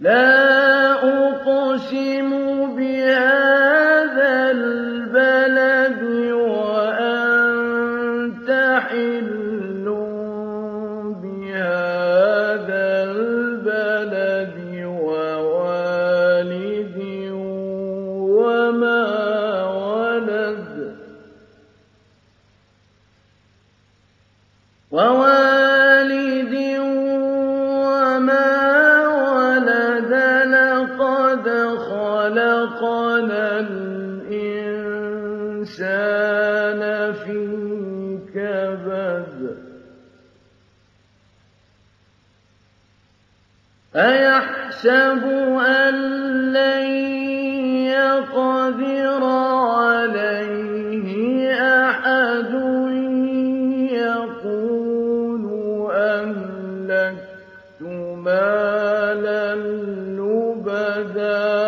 لا أقسم بهذا البلد أيحسب أن لن يقدر عليه أحد يقول أهلكت مالا لبدا.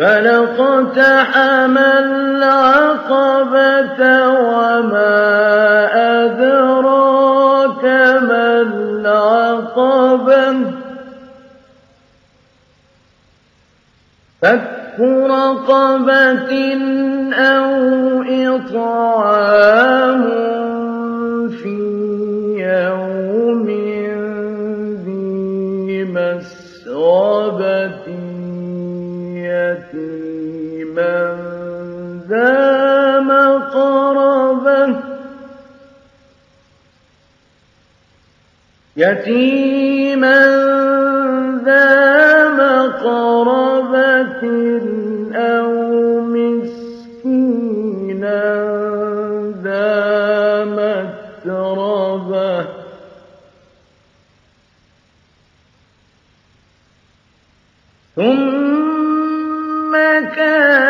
فلقتحم العقبة وما أدراك ما العقبة فك رقبة أو إطعام ذا مقربة يتيما ذا مقربة أو مسكينا ذا متربة. ثم كان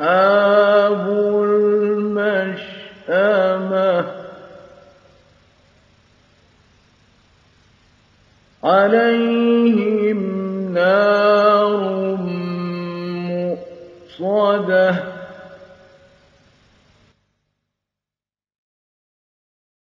أصحاب المشأمة. عليهم نار مؤصدة.